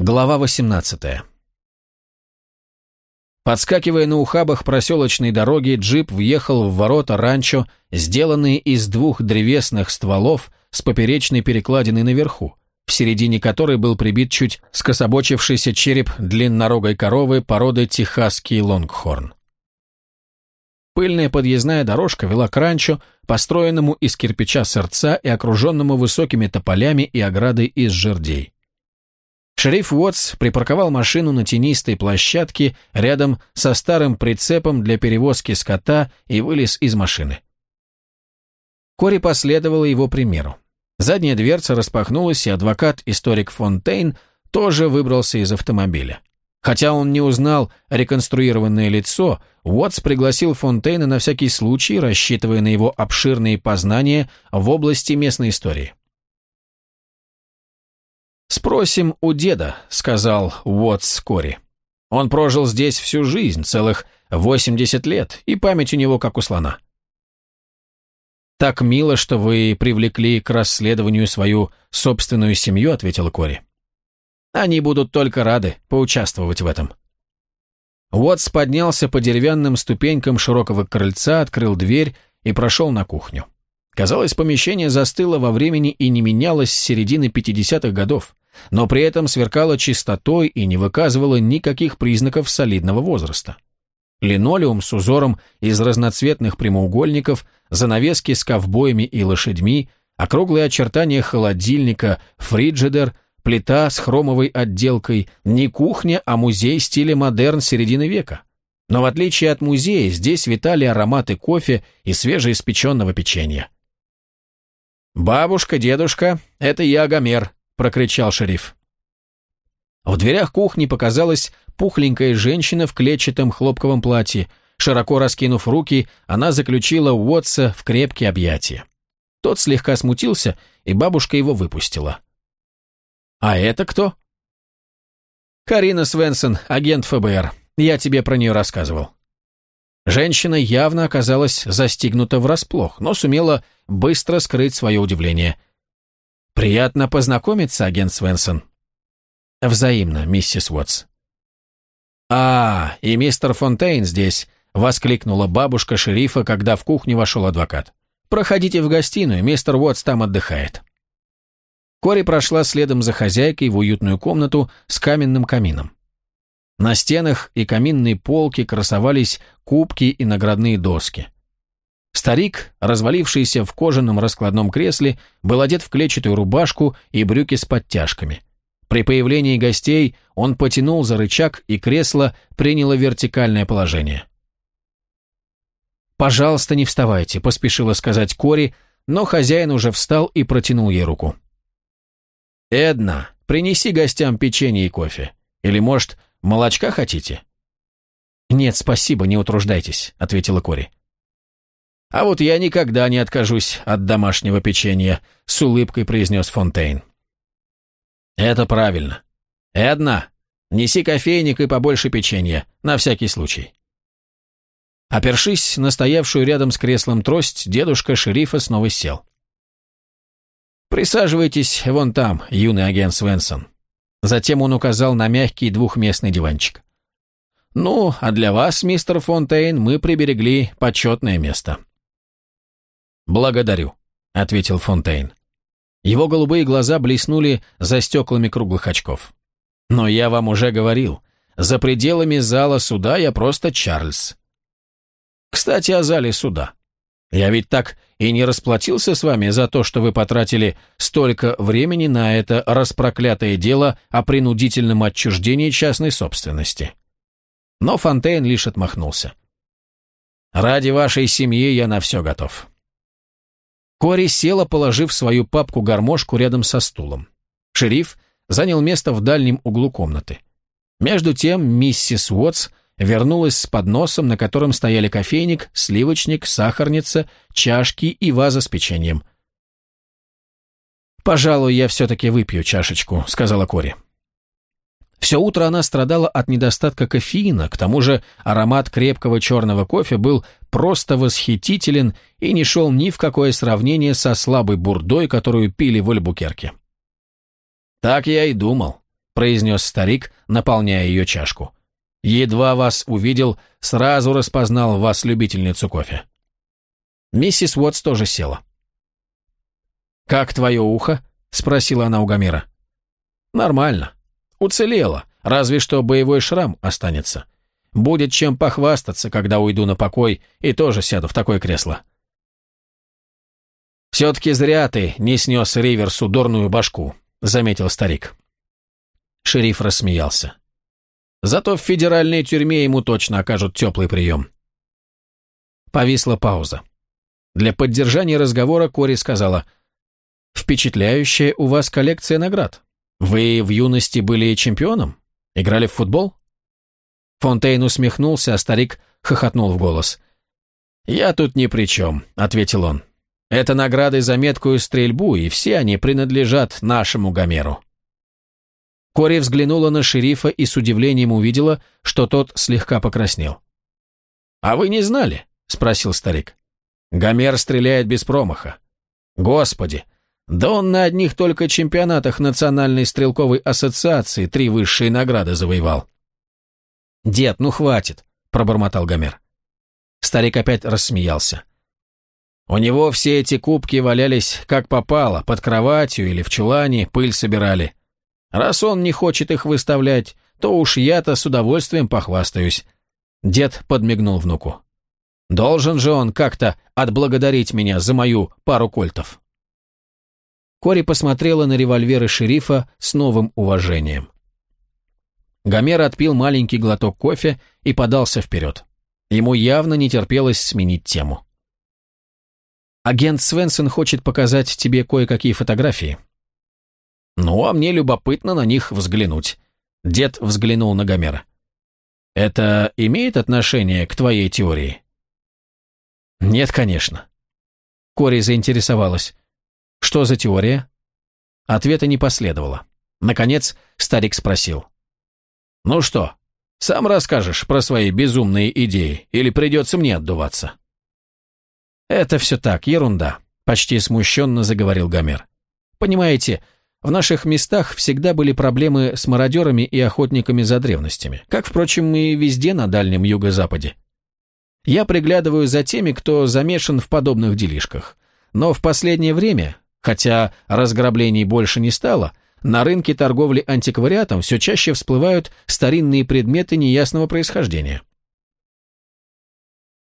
Глава 18 Подскакивая на ухабах проселочной дороги, джип въехал в ворота ранчо, сделанные из двух древесных стволов с поперечной перекладиной наверху, в середине которой был прибит чуть скособочившийся череп длиннорогой коровы породы техасский лонгхорн. Пыльная подъездная дорожка вела к ранчо, построенному из кирпича сердца и окруженному высокими тополями и оградой из жердей. Шериф Уотс припарковал машину на тенистой площадке рядом со старым прицепом для перевозки скота и вылез из машины. Кори последовала его примеру. Задняя дверца распахнулась, и адвокат-историк Фонтейн тоже выбрался из автомобиля. Хотя он не узнал реконструированное лицо, Уотс пригласил Фонтейна на всякий случай, рассчитывая на его обширные познания в области местной истории. «Спросим у деда», — сказал Уотс Кори. «Он прожил здесь всю жизнь, целых 80 лет, и память у него как у слона». «Так мило, что вы привлекли к расследованию свою собственную семью», — ответила Кори. «Они будут только рады поучаствовать в этом». Уотс поднялся по деревянным ступенькам широкого крыльца, открыл дверь и прошел на кухню. Казалось, помещение застыло во времени и не менялось с середины 50-х годов но при этом сверкала чистотой и не выказывала никаких признаков солидного возраста. Линолеум с узором из разноцветных прямоугольников, занавески с ковбоями и лошадьми, округлые очертания холодильника, фриджидер, плита с хромовой отделкой, не кухня, а музей стиля модерн середины века. Но в отличие от музея, здесь витали ароматы кофе и свежеиспеченного печенья. «Бабушка, дедушка, это я, Гомер», прокричал шериф. В дверях кухни показалась пухленькая женщина в клетчатом хлопковом платье. Широко раскинув руки, она заключила Уотса в крепкие объятия. Тот слегка смутился, и бабушка его выпустила. «А это кто?» «Карина Свенсон, агент ФБР. Я тебе про нее рассказывал». Женщина явно оказалась застигнута врасплох, но сумела быстро скрыть свое удивление – «Приятно познакомиться, агент Свенсон». «Взаимно, миссис Уотс». «А, и мистер Фонтейн здесь», — воскликнула бабушка шерифа, когда в кухню вошел адвокат. «Проходите в гостиную, мистер Уотс там отдыхает». Кори прошла следом за хозяйкой в уютную комнату с каменным камином. На стенах и каминной полке красовались кубки и наградные доски. Старик, развалившийся в кожаном раскладном кресле, был одет в клетчатую рубашку и брюки с подтяжками. При появлении гостей он потянул за рычаг, и кресло приняло вертикальное положение. «Пожалуйста, не вставайте», — поспешила сказать Кори, но хозяин уже встал и протянул ей руку. «Эдна, принеси гостям печенье и кофе. Или, может, молочка хотите?» «Нет, спасибо, не утруждайтесь», — ответила Кори. «А вот я никогда не откажусь от домашнего печенья», — с улыбкой произнес Фонтейн. «Это правильно. Эдна, неси кофейник и побольше печенья, на всякий случай». Опершись на стоявшую рядом с креслом трость, дедушка шерифа снова сел. «Присаживайтесь вон там, юный агент Свенсон». Затем он указал на мягкий двухместный диванчик. «Ну, а для вас, мистер Фонтейн, мы приберегли почетное место». «Благодарю», — ответил Фонтейн. Его голубые глаза блеснули за стеклами круглых очков. «Но я вам уже говорил, за пределами зала суда я просто Чарльз. Кстати, о зале суда. Я ведь так и не расплатился с вами за то, что вы потратили столько времени на это распроклятое дело о принудительном отчуждении частной собственности». Но Фонтейн лишь отмахнулся. «Ради вашей семьи я на все готов. Кори села, положив свою папку-гармошку рядом со стулом. Шериф занял место в дальнем углу комнаты. Между тем миссис Уотс вернулась с подносом, на котором стояли кофейник, сливочник, сахарница, чашки и ваза с печеньем. «Пожалуй, я все-таки выпью чашечку», — сказала Кори. Все утро она страдала от недостатка кофеина, к тому же аромат крепкого черного кофе был просто восхитителен и не шел ни в какое сравнение со слабой бурдой, которую пили в Альбукерке. «Так я и думал», — произнес старик, наполняя ее чашку. «Едва вас увидел, сразу распознал вас любительницу кофе». Миссис Уотс тоже села. «Как твое ухо?» — спросила она у Гомера. «Нормально. Уцелело, разве что боевой шрам останется. Будет чем похвастаться, когда уйду на покой и тоже сяду в такое кресло». «Все-таки зря ты не снес Риверсу дурную башку», — заметил старик. Шериф рассмеялся. «Зато в федеральной тюрьме ему точно окажут теплый прием». Повисла пауза. Для поддержания разговора Кори сказала, «Впечатляющая у вас коллекция наград. Вы в юности были чемпионом? Играли в футбол?» Фонтейн усмехнулся, а старик хохотнул в голос. «Я тут ни при чем», — ответил он. Это награды за меткую стрельбу, и все они принадлежат нашему Гомеру. Кори взглянула на шерифа и с удивлением увидела, что тот слегка покраснел. «А вы не знали?» — спросил старик. «Гомер стреляет без промаха. Господи, да он на одних только чемпионатах Национальной стрелковой ассоциации три высшие награды завоевал». «Дед, ну хватит», — пробормотал Гомер. Старик опять рассмеялся. У него все эти кубки валялись как попало, под кроватью или в чулане, пыль собирали. Раз он не хочет их выставлять, то уж я-то с удовольствием похвастаюсь. Дед подмигнул внуку. Должен же он как-то отблагодарить меня за мою пару кольтов. Кори посмотрела на револьверы шерифа с новым уважением. Гомер отпил маленький глоток кофе и подался вперед. Ему явно не терпелось сменить тему. Агент Свенсон хочет показать тебе кое-какие фотографии. Ну, а мне любопытно на них взглянуть. Дед взглянул на Гомера. Это имеет отношение к твоей теории? Нет, конечно. Кори заинтересовалась. Что за теория? Ответа не последовало. Наконец, старик спросил. Ну что, сам расскажешь про свои безумные идеи или придется мне отдуваться? «Это все так, ерунда», — почти смущенно заговорил Гомер. «Понимаете, в наших местах всегда были проблемы с мародерами и охотниками за древностями, как, впрочем, и везде на Дальнем Юго-Западе. Я приглядываю за теми, кто замешан в подобных делишках. Но в последнее время, хотя разграблений больше не стало, на рынке торговли антиквариатом все чаще всплывают старинные предметы неясного происхождения.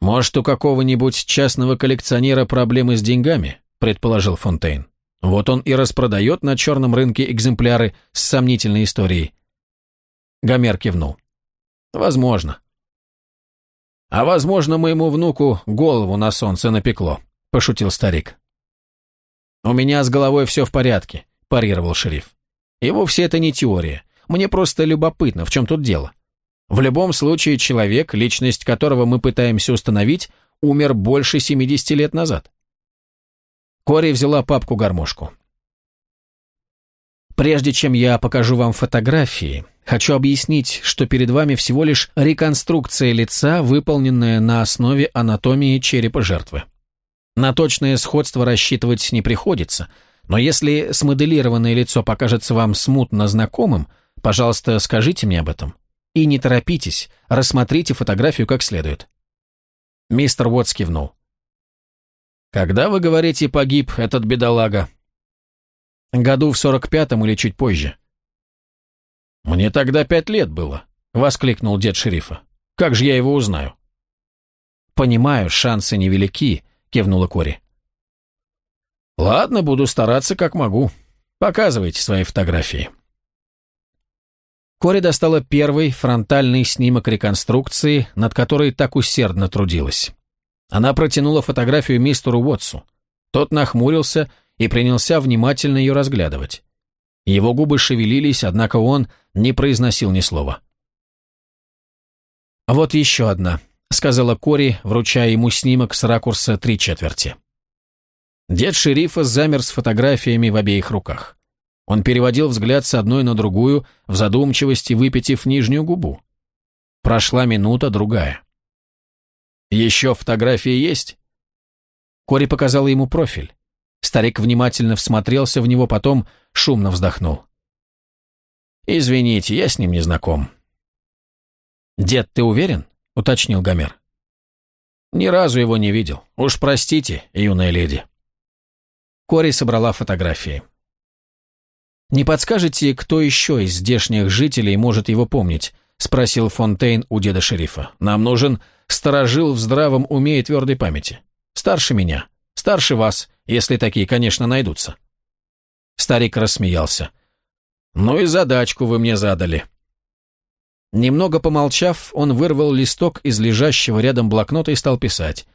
«Может, у какого-нибудь частного коллекционера проблемы с деньгами?» – предположил Фонтейн. «Вот он и распродает на черном рынке экземпляры с сомнительной историей». Гомер кивнул. «Возможно». «А возможно, моему внуку голову на солнце напекло», – пошутил старик. «У меня с головой все в порядке», – парировал шериф. «И вовсе это не теория. Мне просто любопытно, в чем тут дело. В любом случае, человек, личность которого мы пытаемся установить, умер больше 70 лет назад. Кори взяла папку-гармошку. Прежде чем я покажу вам фотографии, хочу объяснить, что перед вами всего лишь реконструкция лица, выполненная на основе анатомии черепа жертвы. На точное сходство рассчитывать не приходится, но если смоделированное лицо покажется вам смутно знакомым, пожалуйста, скажите мне об этом. И не торопитесь, рассмотрите фотографию как следует. Мистер Уотс кивнул. «Когда, вы говорите, погиб этот бедолага?» «Году в сорок пятом или чуть позже». «Мне тогда пять лет было», — воскликнул дед шерифа. «Как же я его узнаю?» «Понимаю, шансы невелики», — кивнула Кори. «Ладно, буду стараться как могу. Показывайте свои фотографии». Кори достала первый фронтальный снимок реконструкции, над которой так усердно трудилась. Она протянула фотографию мистеру Уотсу. Тот нахмурился и принялся внимательно ее разглядывать. Его губы шевелились, однако он не произносил ни слова. «Вот еще одна», — сказала Кори, вручая ему снимок с ракурса три четверти. Дед шерифа замер с фотографиями в обеих руках. Он переводил взгляд с одной на другую, в задумчивости выпитив нижнюю губу. Прошла минута, другая. «Еще фотографии есть?» Кори показала ему профиль. Старик внимательно всмотрелся в него, потом шумно вздохнул. «Извините, я с ним не знаком». «Дед, ты уверен?» — уточнил Гомер. «Ни разу его не видел. Уж простите, юная леди». Кори собрала фотографии. «Не подскажете, кто еще из здешних жителей может его помнить?» — спросил Фонтейн у деда шерифа. «Нам нужен сторожил в здравом уме и твердой памяти. Старше меня, старше вас, если такие, конечно, найдутся». Старик рассмеялся. «Ну и задачку вы мне задали». Немного помолчав, он вырвал листок из лежащего рядом блокнота и стал писать.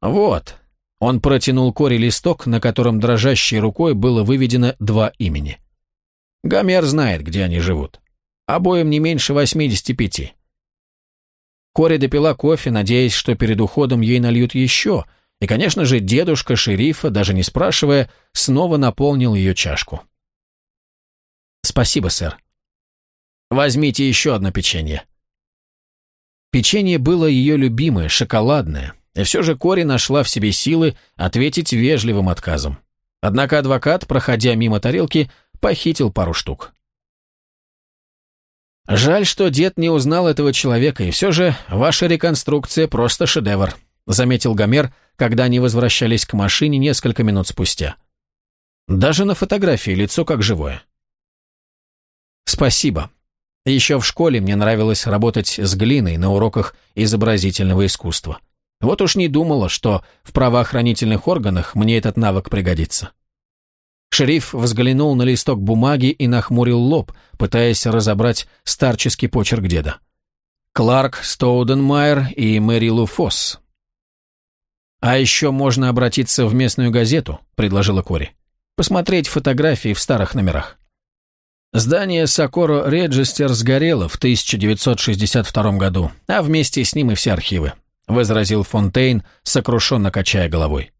«Вот». Он протянул Кори листок, на котором дрожащей рукой было выведено два имени. Гомер знает, где они живут. Обоим не меньше 85. Кори допила кофе, надеясь, что перед уходом ей нальют еще, и, конечно же, дедушка шерифа, даже не спрашивая, снова наполнил ее чашку. «Спасибо, сэр», Возьмите еще одно печенье». Печенье было ее любимое, шоколадное, и все же Кори нашла в себе силы ответить вежливым отказом. Однако адвокат, проходя мимо тарелки, похитил пару штук. «Жаль, что дед не узнал этого человека, и все же ваша реконструкция просто шедевр», заметил Гомер, когда они возвращались к машине несколько минут спустя. «Даже на фотографии лицо как живое». «Спасибо», еще в школе мне нравилось работать с глиной на уроках изобразительного искусства. Вот уж не думала, что в правоохранительных органах мне этот навык пригодится. Шериф взглянул на листок бумаги и нахмурил лоб, пытаясь разобрать старческий почерк деда. Кларк Стоуденмайер и Мэри Лу Фосс. «А еще можно обратиться в местную газету», — предложила Кори. «Посмотреть фотографии в старых номерах». Здание Сокоро Реджистер сгорело в 1962 году, а вместе с ним и все архивы, возразил Фонтейн, сокрушенно качая головой.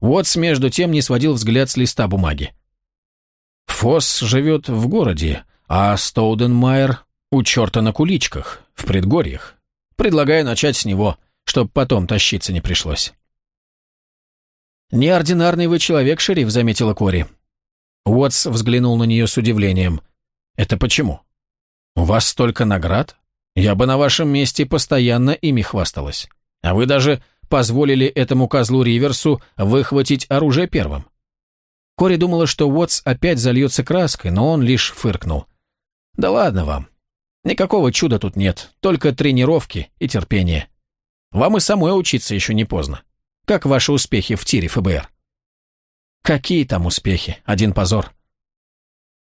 Уотс, между тем, не сводил взгляд с листа бумаги. Фосс живет в городе, а Стоуденмайер у черта на куличках, в предгорьях. Предлагаю начать с него, чтобы потом тащиться не пришлось. «Неординарный вы человек, шериф», — заметила Кори. Уотс взглянул на нее с удивлением. «Это почему? У вас столько наград? Я бы на вашем месте постоянно ими хвасталась. А вы даже позволили этому козлу Риверсу выхватить оружие первым». Кори думала, что Уотс опять зальется краской, но он лишь фыркнул. «Да ладно вам. Никакого чуда тут нет, только тренировки и терпение. Вам и самой учиться еще не поздно. Как ваши успехи в тире ФБР?» Какие там успехи? Один позор.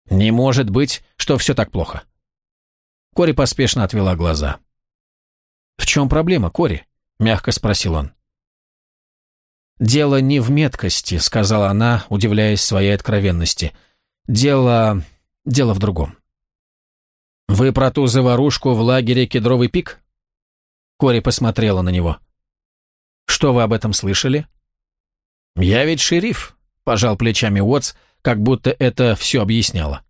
Не может быть, что все так плохо. Кори поспешно отвела глаза. «В чем проблема, Кори?» – мягко спросил он. «Дело не в меткости», – сказала она, удивляясь своей откровенности. «Дело... дело в другом». «Вы про ту заварушку в лагере Кедровый пик?» Кори посмотрела на него. «Что вы об этом слышали?» «Я ведь шериф», Пожал плечами Уотс, как будто это все объясняло.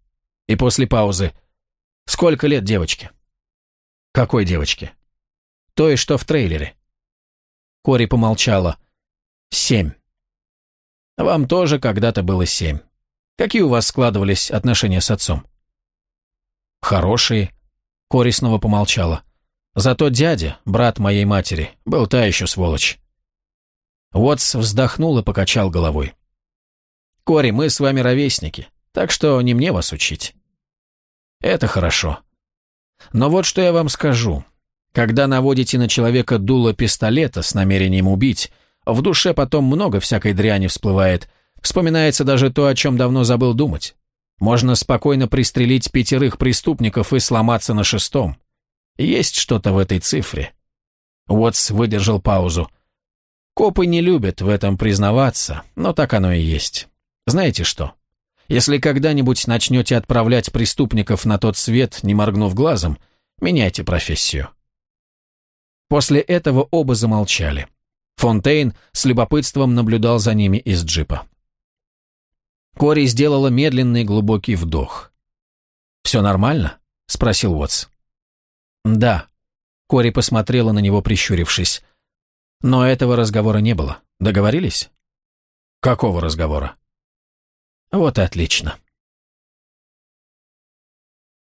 И после паузы. «Сколько лет девочке?» «Какой девочке?» «Той, что в трейлере». Кори помолчала. «Семь». «Вам тоже когда-то было семь. Какие у вас складывались отношения с отцом?» «Хорошие». Кори снова помолчала. «Зато дядя, брат моей матери, был та еще сволочь». Уотс вздохнул и покачал головой. Кори, мы с вами ровесники, так что не мне вас учить. Это хорошо. Но вот что я вам скажу. Когда наводите на человека дуло пистолета с намерением убить, в душе потом много всякой дряни всплывает. Вспоминается даже то, о чем давно забыл думать. Можно спокойно пристрелить пятерых преступников и сломаться на шестом. Есть что-то в этой цифре. Уотс выдержал паузу. Копы не любят в этом признаваться, но так оно и есть. Знаете что? Если когда-нибудь начнете отправлять преступников на тот свет, не моргнув глазом, меняйте профессию. После этого оба замолчали. Фонтейн с любопытством наблюдал за ними из джипа. Кори сделала медленный глубокий вдох. «Все нормально?» — спросил Уотс. «Да». Кори посмотрела на него, прищурившись. «Но этого разговора не было. Договорились?» «Какого разговора?» Вот и отлично.